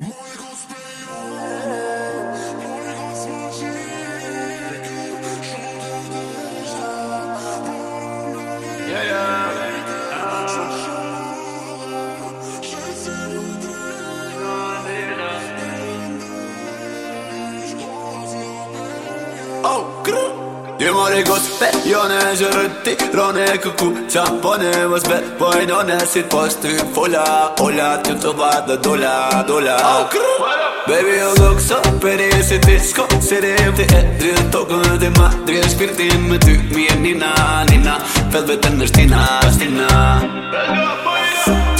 more E mori go spe, jo ne gjërëti Rone e këku, qa po ne më zbet Po e në ne si po të posh të fola Ola, të të va dhe dola, dola Baby, jo look so pretty Si ti shko, ti jem ti tokën dhe ma Drinë shpirtin me ty Mirë nina, nina Fëtë vetën në shtina, shtina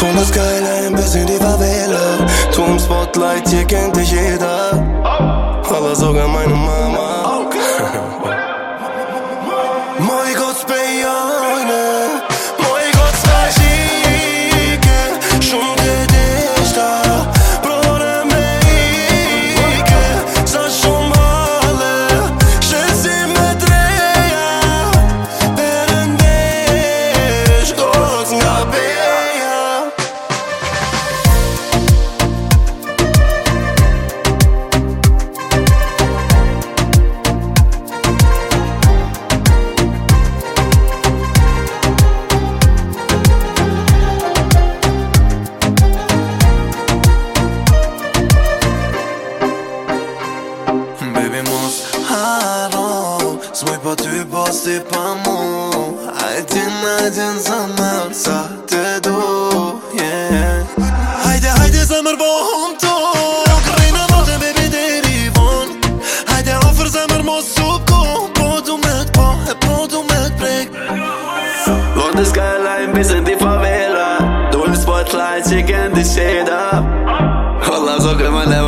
Tu më skyline, besin di favela Tu më spotlight, jë kënë të gjitha Hala zoga majnë Smoj po t'u, po sti, po mu Ajt'in, ajt'in, zemër, sa te du yeah. hajde, zemër, bohën, do Ok, rejne, baby, deri, von Hajde, ofër, zemër, mos t'u kohën Po du me t'po, e po du me t'prek Lunde, skyline, bizën, ti favela Dull, spotlight, shikën, ti sheda Holla, zokën, me levon